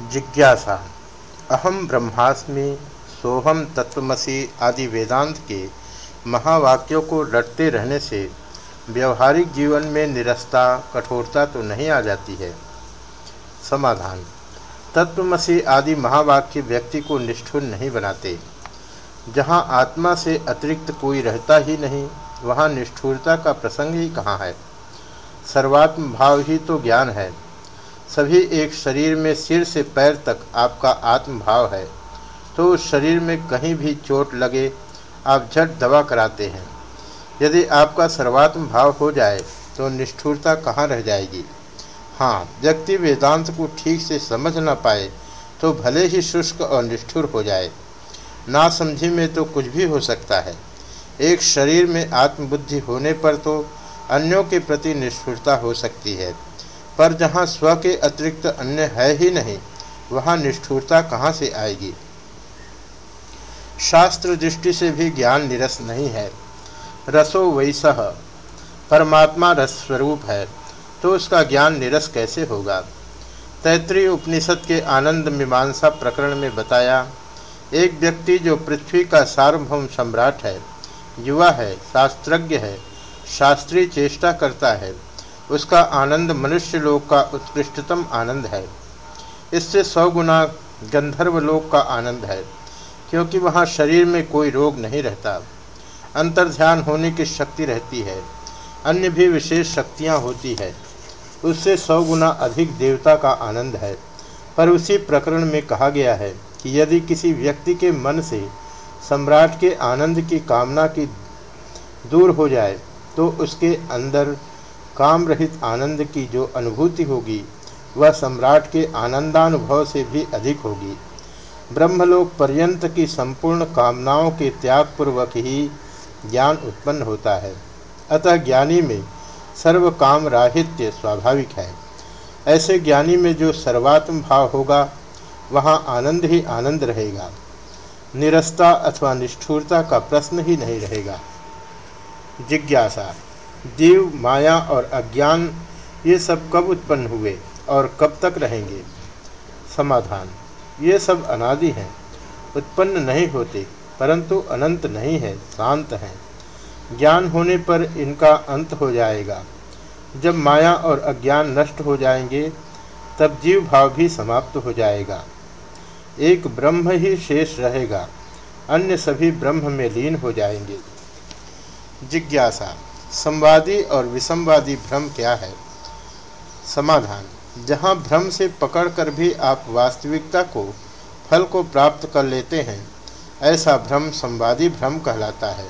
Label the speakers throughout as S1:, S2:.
S1: जिज्ञासा। अहम ब्रह्मास्मि सोहम तत्वमसी आदि वेदांत के महावाक्यों को रटते रहने से व्यवहारिक जीवन में निरस्ता, कठोरता तो नहीं आ जाती है। समाधान। तत्वमसी आदि महावाक्य व्यक्ति को निष्ठुर नहीं बनाते। जहाँ आत्मा से अतिरिक्त कोई रहता ही नहीं, वहाँ निष्ठुरता का प्रसंग ही कहाँ है? सर्वात्म भाव ही तो ज्ञान है। सभी एक शरीर में सिर से पैर तक आपका आत्मभाव है तो उस शरीर में कहीं भी चोट लगे, आप झट दवा कराते हैं। यदि आपका सर्वात्म भाव हो जाए तो निष्ठुरता कहाँ रह जाएगी? हाँ व्यक्ति वेदांत को ठीक से समझ ना पाए तो भले ही शुष्क और निष्ठुर हो जाए। ना समझी में तो कुछ भी हो सकता है। एक शरीर में आत्मबुद्धि होने पर तो अन्यों के प्रति निष्ठुरता हो सकती है। पर जहाँ स्व के अतिरिक्त अन्य है ही नहीं, वहाँ निष्ठुरता कहाँ से आएगी? शास्त्र दृष्टि से भी ज्ञान निरस नहीं है। रसो वैसह परमात्मा रस स्वरूप है तो उसका ज्ञान निरस कैसे होगा? तैतृय उपनिषद के आनंद मीमांसा प्रकरण में बताया, एक व्यक्ति जो पृथ्वी का सार्वभौम सम्राट है, युवा है, शास्त्रज्ञ है शास्त्रीय चेष्टा करता है उसका आनंद मनुष्य लोक का उत्कृष्टतम आनंद है। इससे सौ गुना गंधर्व लोक का आनंद है, क्योंकि वहाँ शरीर में कोई रोग नहीं रहता। अंतर ध्यान होने की शक्ति रहती है, अन्य भी विशेष शक्तियाँ होती है। उससे सौ गुना अधिक देवता का आनंद है। पर उसी प्रकरण में कहा गया है कि यदि किसी व्यक्ति के मन से सम्राट के आनंद की कामना की दूर हो जाए तो उसके अंदर काम रहित आनंद की जो अनुभूति होगी, वह सम्राट के आनंदानुभव से भी अधिक होगी। ब्रह्मलोक पर्यंत की संपूर्ण कामनाओं के त्यागपूर्वक ही ज्ञान उत्पन्न होता है। अतः ज्ञानी में सर्व काम राहित्य स्वाभाविक है। ऐसे ज्ञानी में जो सर्वात्म भाव होगा, वहाँ आनंद ही आनंद रहेगा। निरस्ता अथवा निष्ठुरता का प्रश्न ही नहीं रहेगा। जिज्ञासा। जीव, माया और अज्ञान, ये सब कब उत्पन्न हुए और कब तक रहेंगे? समाधान। ये सब अनादि हैं। उत्पन्न नहीं होते, परंतु अनंत नहीं है, शांत हैं। ज्ञान होने पर इनका अंत हो जाएगा। जब माया और अज्ञान नष्ट हो जाएँगे, तब जीव भाव भी समाप्त हो जाएगा। एक ब्रह्म ही शेष रहेगा, अन्य सभी ब्रह्म में लीन हो जाएँगे। जिज्ञासा। संवादी और विसंवादी भ्रम क्या है? समाधान। जहाँ भ्रम से पकड़कर भी आप वास्तविकता को, फल को प्राप्त कर लेते हैं, ऐसा भ्रम संवादी भ्रम कहलाता है।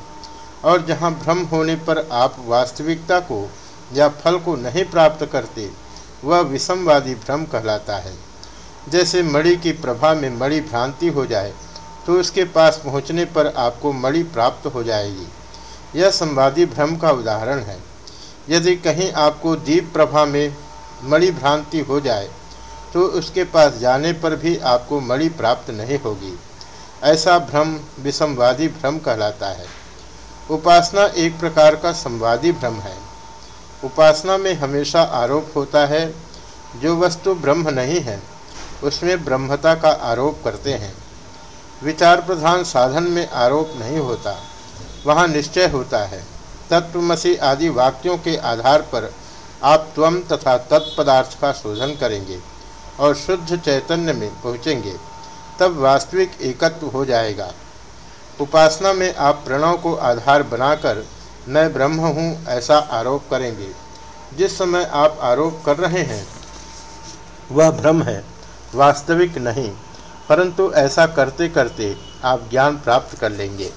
S1: और जहाँ भ्रम होने पर आप वास्तविकता को या फल को नहीं प्राप्त करते, वह विसंवादी भ्रम कहलाता है। जैसे मणि की प्रभा में मणि भ्रांति हो जाए तो उसके पास पहुँचने पर आपको मणि प्राप्त हो जाएगी। यह संवादी भ्रम का उदाहरण है। यदि कहीं आपको दीप प्रभा में मणि भ्रांति हो जाए तो उसके पास जाने पर भी आपको मणि प्राप्त नहीं होगी। ऐसा भ्रम विसंवादी भ्रम कहलाता है। उपासना एक प्रकार का संवादी भ्रम है। उपासना में हमेशा आरोप होता है, जो वस्तु ब्रह्म नहीं है, उसमें ब्रह्मता का आरोप करते हैं। विचार प्रधान साधन में आरोप नहीं होता। वहाँ निश्चय होता है। तत्वमसी आदि वाक्यों के आधार पर आप त्वम तथा तत्पदार्थ का शोधन करेंगे और शुद्ध चैतन्य में पहुँचेंगे, तब वास्तविक एकत्व हो जाएगा। उपासना में आप प्रणव को आधार बनाकर, मैं ब्रह्म हूँ ऐसा आरोप करेंगे। जिस समय आप आरोप कर रहे हैं, वह भ्रम है, वास्तविक नहीं, परंतु ऐसा करते करते आप ज्ञान प्राप्त कर लेंगे।